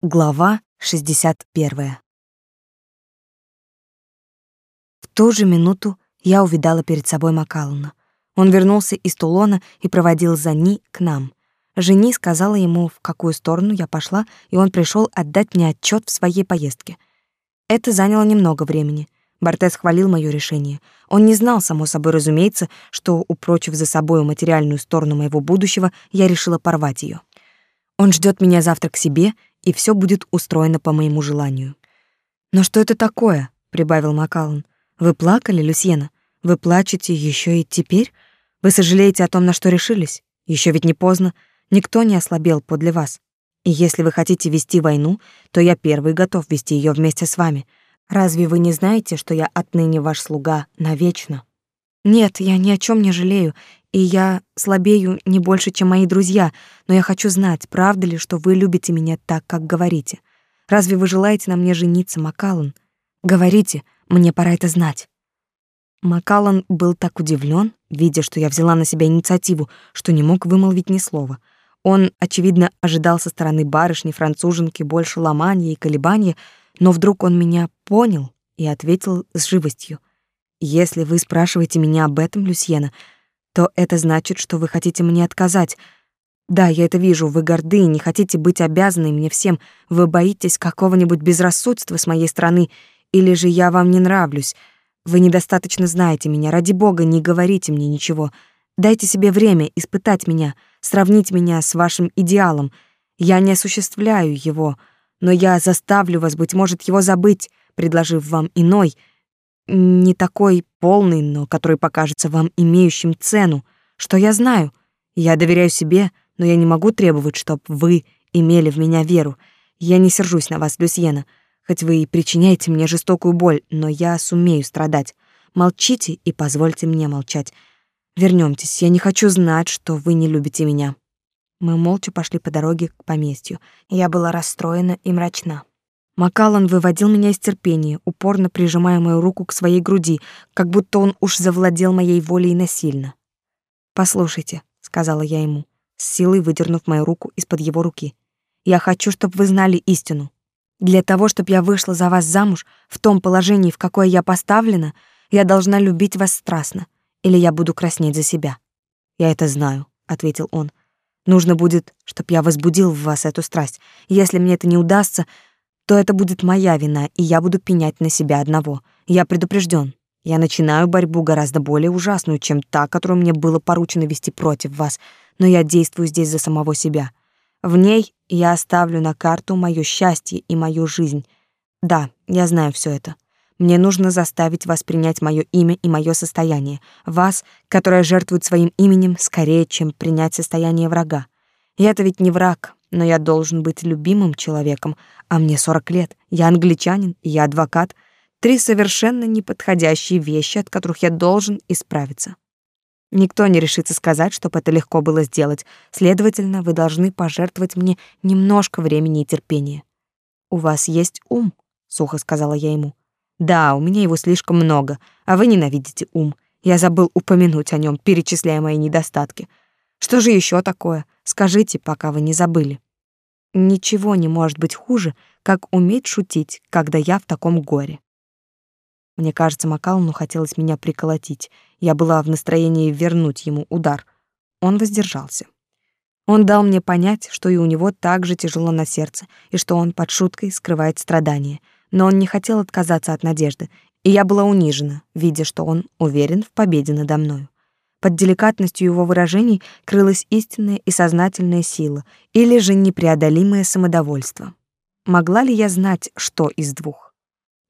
Глава 61. В ту же минуту я увидала перед собой Макаллана. Он вернулся из Тулона и проводил Зани к нам. Жени сказала ему, в какую сторону я пошла, и он пришел отдать мне отчет в своей поездке. Это заняло немного времени. Бортес хвалил моё решение. Он не знал, само собой разумеется, что, упрочив за собой материальную сторону моего будущего, я решила порвать её. Он ждет меня завтра к себе — и все будет устроено по моему желанию. Но что это такое? прибавил Макаллан. Вы плакали, Люсьена? Вы плачете еще и теперь? Вы сожалеете о том, на что решились? Еще ведь не поздно. Никто не ослабел подле вас. И если вы хотите вести войну, то я первый готов вести ее вместе с вами. Разве вы не знаете, что я отныне ваш слуга навечно? Нет, я ни о чем не жалею, и я слабею не больше, чем мои друзья, но я хочу знать, правда ли, что вы любите меня так, как говорите. Разве вы желаете на мне жениться, Макаллан? Говорите, мне пора это знать. Макаллан был так удивлен, видя, что я взяла на себя инициативу, что не мог вымолвить ни слова. Он, очевидно, ожидал со стороны барышни француженки больше ломания и колебания, но вдруг он меня понял и ответил с живостью. «Если вы спрашиваете меня об этом, Люсьена, — то это значит, что вы хотите мне отказать. Да, я это вижу, вы горды, не хотите быть обязаны мне всем, вы боитесь какого-нибудь безрассудства с моей стороны, или же я вам не нравлюсь. Вы недостаточно знаете меня, ради бога, не говорите мне ничего. Дайте себе время испытать меня, сравнить меня с вашим идеалом. Я не осуществляю его, но я заставлю вас, быть может, его забыть, предложив вам иной — не такой полный, но который покажется вам имеющим цену. Что я знаю? Я доверяю себе, но я не могу требовать, чтобы вы имели в меня веру. Я не сержусь на вас, Люсьена, хоть вы и причиняете мне жестокую боль, но я сумею страдать. Молчите и позвольте мне молчать. Вернёмтесь, я не хочу знать, что вы не любите меня. Мы молча пошли по дороге к поместью. Я была расстроена и мрачна. Макалан выводил меня из терпения, упорно прижимая мою руку к своей груди, как будто он уж завладел моей волей насильно. «Послушайте», — сказала я ему, с силой выдернув мою руку из-под его руки. «Я хочу, чтобы вы знали истину. Для того, чтобы я вышла за вас замуж в том положении, в какое я поставлена, я должна любить вас страстно, или я буду краснеть за себя». «Я это знаю», — ответил он. «Нужно будет, чтобы я возбудил в вас эту страсть. Если мне это не удастся, то это будет моя вина, и я буду пенять на себя одного. Я предупрежден. Я начинаю борьбу гораздо более ужасную, чем та, которую мне было поручено вести против вас, но я действую здесь за самого себя. В ней я оставлю на карту мое счастье и мою жизнь. Да, я знаю все это. Мне нужно заставить вас принять мое имя и мое состояние. Вас, которая жертвует своим именем скорее, чем принять состояние врага. Я-то ведь не враг, но я должен быть любимым человеком, а мне 40 лет, я англичанин, я адвокат. Три совершенно неподходящие вещи, от которых я должен исправиться. Никто не решится сказать, чтобы это легко было сделать. Следовательно, вы должны пожертвовать мне немножко времени и терпения. У вас есть ум, сухо сказала я ему. Да, у меня его слишком много, а вы ненавидите ум. Я забыл упомянуть о нем, перечисляя мои недостатки. Что же еще такое? Скажите, пока вы не забыли. Ничего не может быть хуже, как уметь шутить, когда я в таком горе. Мне кажется, Макалну хотелось меня приколотить. Я была в настроении вернуть ему удар. Он воздержался. Он дал мне понять, что и у него так же тяжело на сердце, и что он под шуткой скрывает страдания. Но он не хотел отказаться от надежды, и я была унижена, видя, что он уверен в победе надо мною. Под деликатностью его выражений крылась истинная и сознательная сила или же непреодолимое самодовольство. Могла ли я знать, что из двух?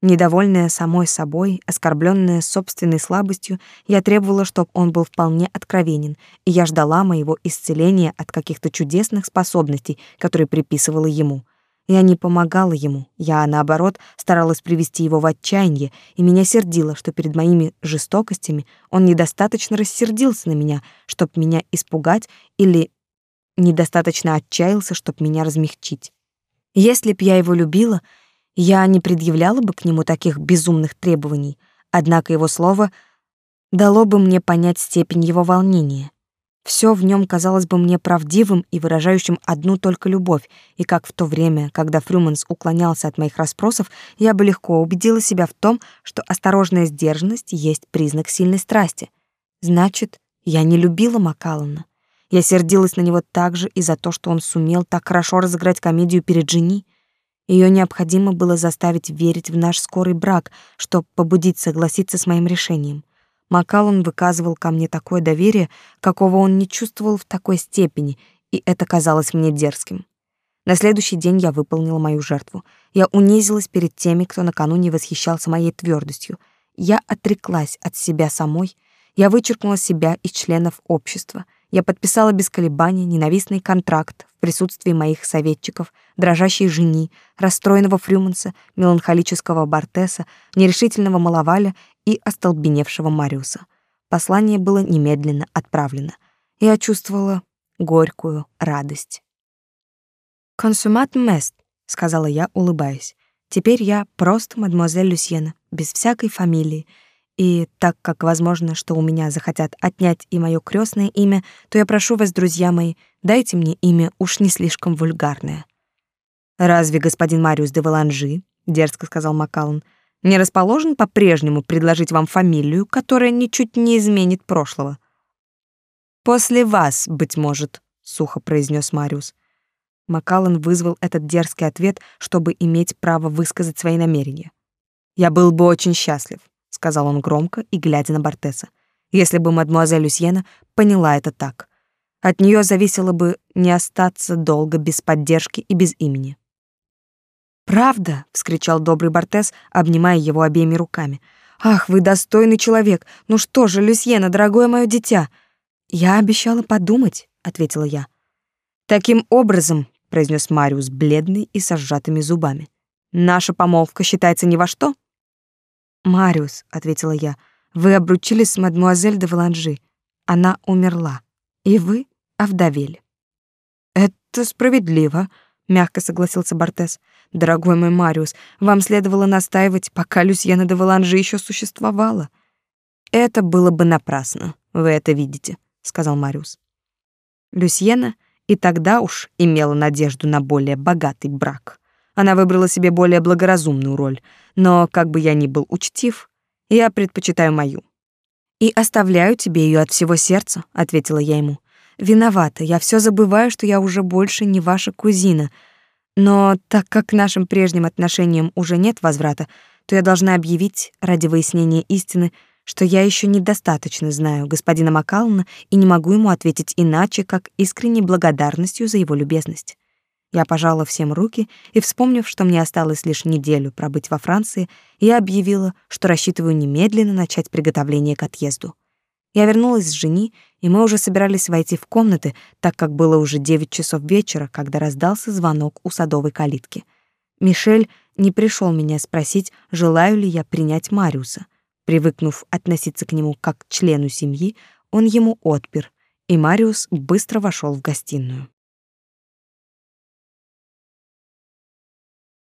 Недовольная самой собой, оскорбленная собственной слабостью, я требовала, чтобы он был вполне откровенен, и я ждала моего исцеления от каких-то чудесных способностей, которые приписывала ему — я не помогала ему, я, наоборот, старалась привести его в отчаяние, и меня сердило, что перед моими жестокостями он недостаточно рассердился на меня, чтобы меня испугать, или недостаточно отчаялся, чтобы меня размягчить. Если б я его любила, я не предъявляла бы к нему таких безумных требований, однако его слово дало бы мне понять степень его волнения. Все в нем казалось бы мне правдивым и выражающим одну только любовь, и как в то время, когда Фрюманс уклонялся от моих расспросов, я бы легко убедила себя в том, что осторожная сдержанность есть признак сильной страсти. Значит, я не любила Макаллана. Я сердилась на него также и за то, что он сумел так хорошо разыграть комедию перед Жени. Ее необходимо было заставить верить в наш скорый брак, чтобы побудить согласиться с моим решением. Макалон выказывал ко мне такое доверие, какого он не чувствовал в такой степени, и это казалось мне дерзким. На следующий день я выполнила мою жертву. Я унизилась перед теми, кто накануне восхищался моей твердостью. Я отреклась от себя самой. Я вычеркнула себя из членов общества. Я подписала без колебаний ненавистный контракт в присутствии моих советчиков, дрожащей жени, расстроенного Фрюманса, меланхолического Бартеса, нерешительного Малаваля и остолбеневшего Мариуса. Послание было немедленно отправлено. Я чувствовала горькую радость. «Консумат мест», — сказала я, улыбаясь. «Теперь я просто мадемуазель Люсьена, без всякой фамилии. И так как возможно, что у меня захотят отнять и мое крестное имя, то я прошу вас, друзья мои, дайте мне имя уж не слишком вульгарное». «Разве господин Мариус де Валанжи, — дерзко сказал Макаллан, — не расположен по-прежнему предложить вам фамилию, которая ничуть не изменит прошлого. После вас, быть может, сухо произнес Мариус. Макаллан вызвал этот дерзкий ответ, чтобы иметь право высказать свои намерения. Я был бы очень счастлив, сказал он громко и глядя на Бартеса. Если бы мадмуазель Люсьена поняла это так. От нее зависело бы не остаться долго без поддержки и без имени. «Правда?» — вскричал добрый Бортес, обнимая его обеими руками. «Ах, вы достойный человек! Ну что же, Люсьена, дорогое мое дитя!» «Я обещала подумать», — ответила я. «Таким образом», — произнес Мариус, бледный и со сжатыми зубами, «наша помолвка считается ни во что?» «Мариус», — ответила я, — «вы обручились с мадмуазель де Валанжи. Она умерла, и вы овдовели». «Это справедливо», мягко согласился Бартес. Дорогой мой Мариус, вам следовало настаивать, пока Люсьена де Валанжи еще существовала. Это было бы напрасно. Вы это видите, сказал Мариус. Люсьена и тогда уж имела надежду на более богатый брак. Она выбрала себе более благоразумную роль, но как бы я ни был учтив, я предпочитаю мою. И оставляю тебе ее от всего сердца, ответила я ему. Виновата, я все забываю, что я уже больше не ваша кузина. Но так как к нашим прежним отношениям уже нет возврата, то я должна объявить ради выяснения истины, что я еще недостаточно знаю господина Макална и не могу ему ответить иначе, как искренней благодарностью за его любезность. Я пожала всем руки и, вспомнив, что мне осталось лишь неделю пробыть во Франции, я объявила, что рассчитываю немедленно начать приготовление к отъезду. Я вернулась с жени, и мы уже собирались войти в комнаты, так как было уже девять часов вечера, когда раздался звонок у садовой калитки. Мишель не пришел меня спросить, желаю ли я принять Мариуса. Привыкнув относиться к нему как к члену семьи, он ему отпер, и Мариус быстро вошел в гостиную.